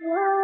Whoa.